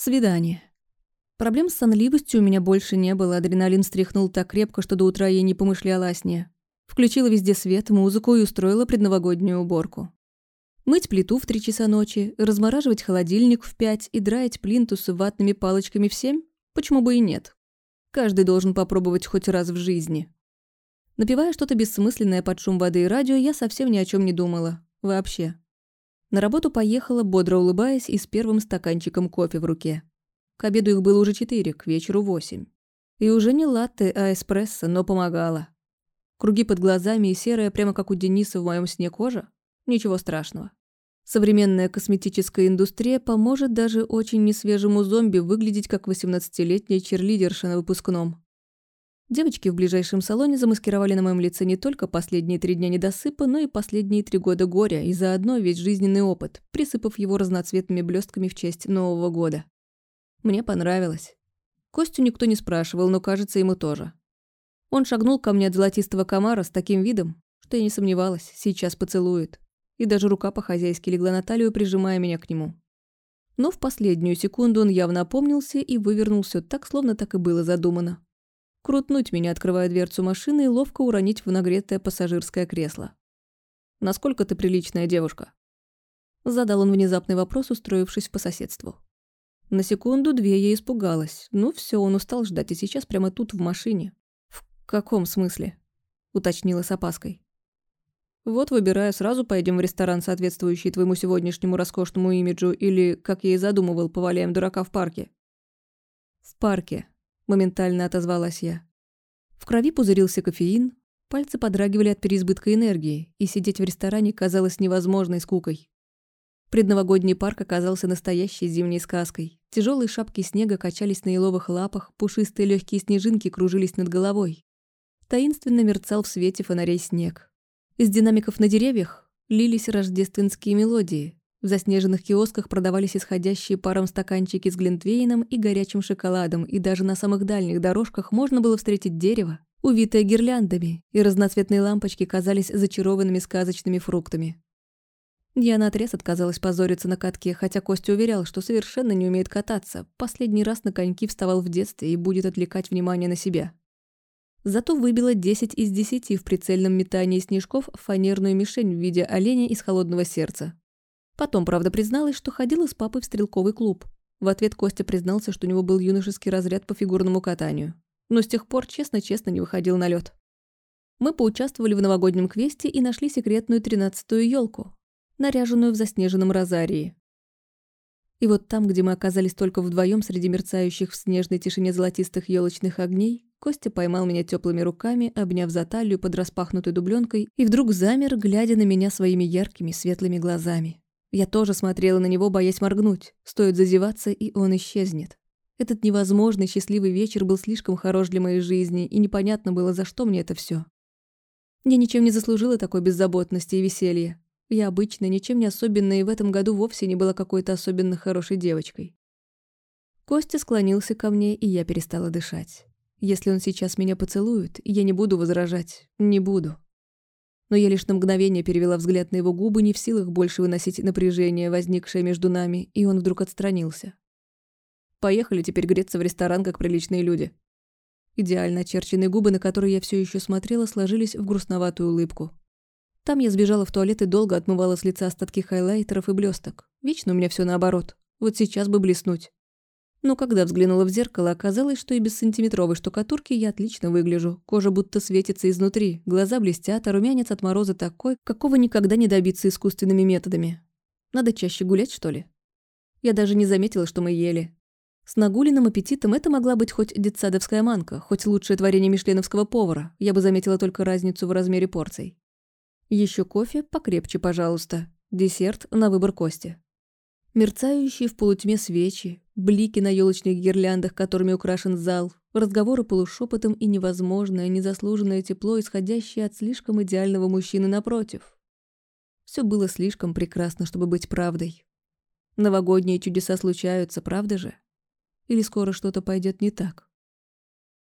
Свидание. Проблем с сонливостью у меня больше не было, адреналин стряхнул так крепко, что до утра я не помышляла о сне. Включила везде свет, музыку и устроила предновогоднюю уборку. Мыть плиту в три часа ночи, размораживать холодильник в пять и драить плинтусы ватными палочками в семь? Почему бы и нет? Каждый должен попробовать хоть раз в жизни. Напивая что-то бессмысленное под шум воды и радио, я совсем ни о чем не думала. Вообще. На работу поехала, бодро улыбаясь и с первым стаканчиком кофе в руке. К обеду их было уже четыре, к вечеру восемь. И уже не латте, а эспрессо, но помогало. Круги под глазами и серая, прямо как у Дениса в моем сне кожа? Ничего страшного. Современная косметическая индустрия поможет даже очень несвежему зомби выглядеть как 18-летняя черлидерша на выпускном. Девочки в ближайшем салоне замаскировали на моем лице не только последние три дня недосыпа, но и последние три года горя и заодно весь жизненный опыт, присыпав его разноцветными блестками в честь Нового года. Мне понравилось. Костю никто не спрашивал, но, кажется, ему тоже. Он шагнул ко мне от золотистого комара с таким видом, что я не сомневалась, сейчас поцелует. И даже рука по-хозяйски легла на талию, прижимая меня к нему. Но в последнюю секунду он явно опомнился и вывернул все так, словно так и было задумано крутнуть меня, открывая дверцу машины, и ловко уронить в нагретое пассажирское кресло. «Насколько ты приличная девушка?» Задал он внезапный вопрос, устроившись по соседству. На секунду две я испугалась. Ну все, он устал ждать, и сейчас прямо тут, в машине. «В каком смысле?» — уточнила с опаской. «Вот, выбирая, сразу поедем в ресторан, соответствующий твоему сегодняшнему роскошному имиджу, или, как я и задумывал, поваляем дурака в парке». «В парке», моментально отозвалась я. В крови пузырился кофеин, пальцы подрагивали от переизбытка энергии, и сидеть в ресторане казалось невозможной скукой. Предновогодний парк оказался настоящей зимней сказкой. Тяжелые шапки снега качались на еловых лапах, пушистые легкие снежинки кружились над головой. Таинственно мерцал в свете фонарей снег. Из динамиков на деревьях лились рождественские мелодии, в заснеженных киосках продавались исходящие паром стаканчики с глинтвейном и горячим шоколадом, и даже на самых дальних дорожках можно было встретить дерево, увитое гирляндами, и разноцветные лампочки казались зачарованными сказочными фруктами. Я наотрез отказалась позориться на катке, хотя Костя уверял, что совершенно не умеет кататься, последний раз на коньки вставал в детстве и будет отвлекать внимание на себя. Зато выбила 10 из 10 в прицельном метании снежков в фанерную мишень в виде оленя из холодного сердца. Потом, правда, призналась, что ходила с папой в стрелковый клуб. В ответ Костя признался, что у него был юношеский разряд по фигурному катанию. Но с тех пор честно-честно не выходил на лед. Мы поучаствовали в новогоднем квесте и нашли секретную тринадцатую елку, наряженную в заснеженном розарии. И вот там, где мы оказались только вдвоем среди мерцающих в снежной тишине золотистых елочных огней, Костя поймал меня теплыми руками, обняв за талию под распахнутой дубленкой, и вдруг замер, глядя на меня своими яркими светлыми глазами. Я тоже смотрела на него, боясь моргнуть. Стоит зазеваться, и он исчезнет. Этот невозможный счастливый вечер был слишком хорош для моей жизни, и непонятно было, за что мне это все. Я ничем не заслужила такой беззаботности и веселья. Я обычная, ничем не особенная, и в этом году вовсе не была какой-то особенно хорошей девочкой. Костя склонился ко мне, и я перестала дышать. Если он сейчас меня поцелует, я не буду возражать. Не буду но я лишь на мгновение перевела взгляд на его губы, не в силах больше выносить напряжение, возникшее между нами, и он вдруг отстранился. «Поехали теперь греться в ресторан, как приличные люди». Идеально очерченные губы, на которые я все еще смотрела, сложились в грустноватую улыбку. Там я сбежала в туалет и долго отмывала с лица остатки хайлайтеров и блесток. Вечно у меня все наоборот. Вот сейчас бы блеснуть. Но когда взглянула в зеркало, оказалось, что и без сантиметровой штукатурки я отлично выгляжу. Кожа будто светится изнутри, глаза блестят, а румянец от мороза такой, какого никогда не добиться искусственными методами. Надо чаще гулять, что ли? Я даже не заметила, что мы ели. С нагуленным аппетитом это могла быть хоть детсадовская манка, хоть лучшее творение мишленовского повара. Я бы заметила только разницу в размере порций. Еще кофе покрепче, пожалуйста. Десерт на выбор Кости. Мерцающие в полутьме свечи, блики на елочных гирляндах, которыми украшен зал, разговоры полушепотом и невозможное, незаслуженное тепло, исходящее от слишком идеального мужчины напротив. Все было слишком прекрасно, чтобы быть правдой. Новогодние чудеса случаются, правда же? Или скоро что-то пойдет не так?